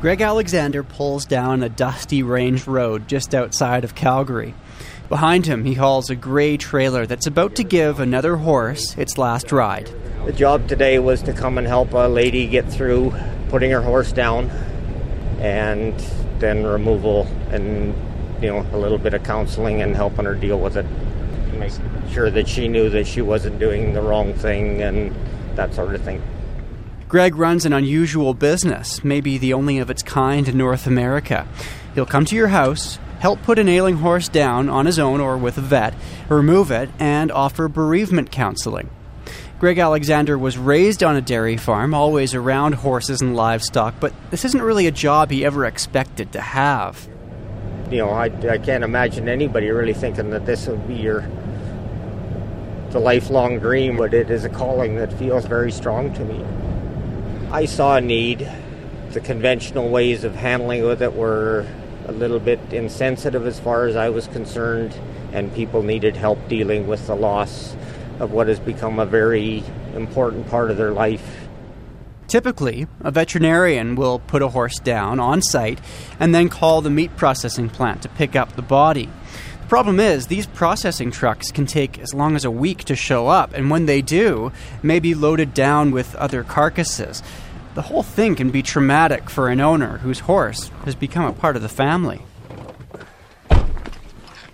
Greg Alexander pulls down a dusty range road just outside of Calgary. Behind him, he hauls a gray trailer that's about to give another horse its last ride. The job today was to come and help a lady get through putting her horse down and then removal and you know a little bit of counseling and helping her deal with it make sure that she knew that she wasn't doing the wrong thing and that sort of thing Greg runs an unusual business, maybe the only of its kind in North America. He'll come to your house, help put an ailing horse down on his own or with a vet, remove it, and offer bereavement counseling. Greg Alexander was raised on a dairy farm, always around horses and livestock, but this isn't really a job he ever expected to have. You know, I, I can't imagine anybody really thinking that this would be your the lifelong dream, but it is a calling that feels very strong to me. I saw a need. The conventional ways of handling with it were a little bit insensitive as far as I was concerned, and people needed help dealing with the loss of what has become a very important part of their life. Typically, a veterinarian will put a horse down on site and then call the meat processing plant to pick up the body. The problem is, these processing trucks can take as long as a week to show up, and when they do, may be loaded down with other carcasses. The whole thing can be traumatic for an owner whose horse has become a part of the family.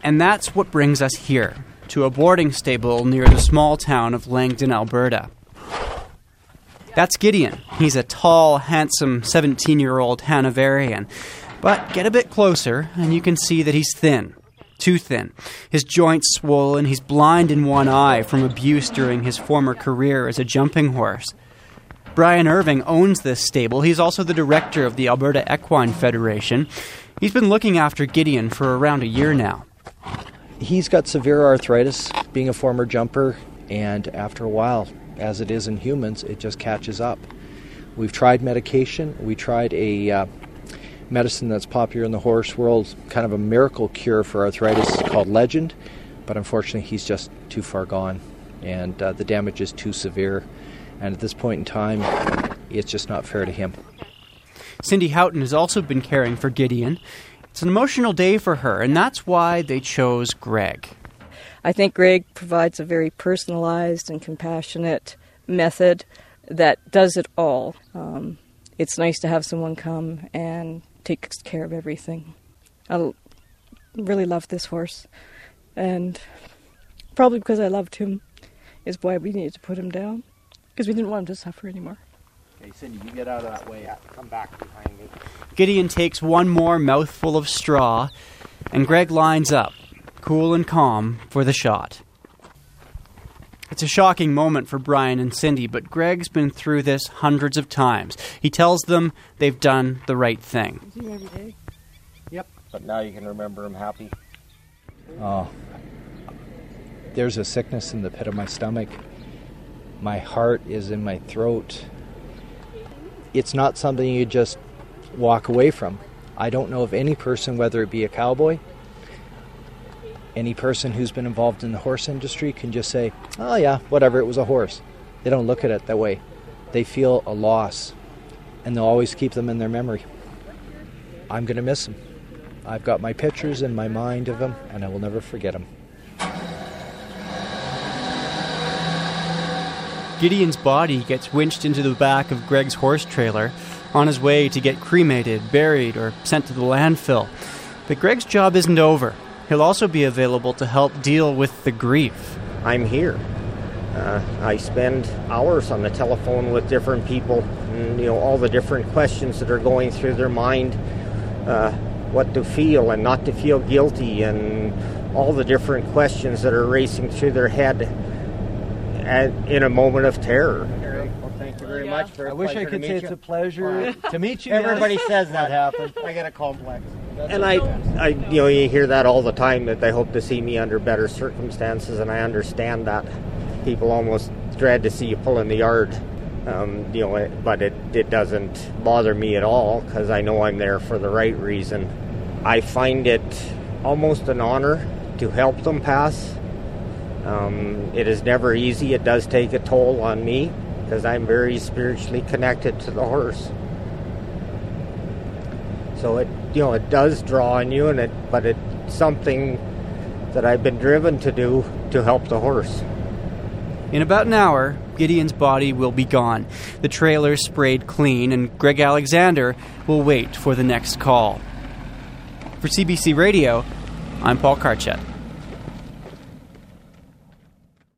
And that's what brings us here, to a boarding stable near the small town of Langdon, Alberta. That's Gideon. He's a tall, handsome 17 year old Hanoverian. But get a bit closer, and you can see that he's thin too thin. His joints swollen, he's blind in one eye from abuse during his former career as a jumping horse. Brian Irving owns this stable. He's also the director of the Alberta Equine Federation. He's been looking after Gideon for around a year now. He's got severe arthritis, being a former jumper, and after a while, as it is in humans, it just catches up. We've tried medication. We tried a uh, medicine that's popular in the horse world, kind of a miracle cure for arthritis called Legend, but unfortunately he's just too far gone and uh, the damage is too severe. And at this point in time, it's just not fair to him. Cindy Houghton has also been caring for Gideon. It's an emotional day for her, and that's why they chose Greg. I think Greg provides a very personalized and compassionate method that does it all. Um, it's nice to have someone come and takes care of everything. I really love this horse, and probably because I loved him is why we needed to put him down because we didn't want him to suffer anymore. Okay, Cindy, you get out of that way. Come back behind me. Gideon takes one more mouthful of straw, and Greg lines up, cool and calm, for the shot. It's a shocking moment for Brian and Cindy, but Greg's been through this hundreds of times. He tells them they've done the right thing. every day. Yep. But now you can remember him happy. Oh, there's a sickness in the pit of my stomach. My heart is in my throat. It's not something you just walk away from. I don't know of any person, whether it be a cowboy, any person who's been involved in the horse industry can just say, oh, yeah, whatever, it was a horse. They don't look at it that way. They feel a loss, and they'll always keep them in their memory. I'm going to miss them. I've got my pictures in my mind of them, and I will never forget them. Gideon's body gets winched into the back of Greg's horse trailer on his way to get cremated, buried, or sent to the landfill. But Greg's job isn't over. He'll also be available to help deal with the grief. I'm here. Uh, I spend hours on the telephone with different people, and, you know, all the different questions that are going through their mind, uh, what to feel and not to feel guilty, and all the different questions that are racing through their head at, in a moment of terror. Well, thank you very much. I wish I could say it's a pleasure to meet you. Everybody says that happens. I get a complex. And I, I, you know, you hear that all the time that they hope to see me under better circumstances, and I understand that. People almost dread to see you pull in the yard, um, you know, but it, it doesn't bother me at all because I know I'm there for the right reason. I find it almost an honor to help them pass. Um, it is never easy. It does take a toll on me because I'm very spiritually connected to the horse. So it you know it does draw on you, and it but it's something that I've been driven to do to help the horse. In about an hour, Gideon's body will be gone, the trailer sprayed clean, and Greg Alexander will wait for the next call. For CBC Radio, I'm Paul Karchut.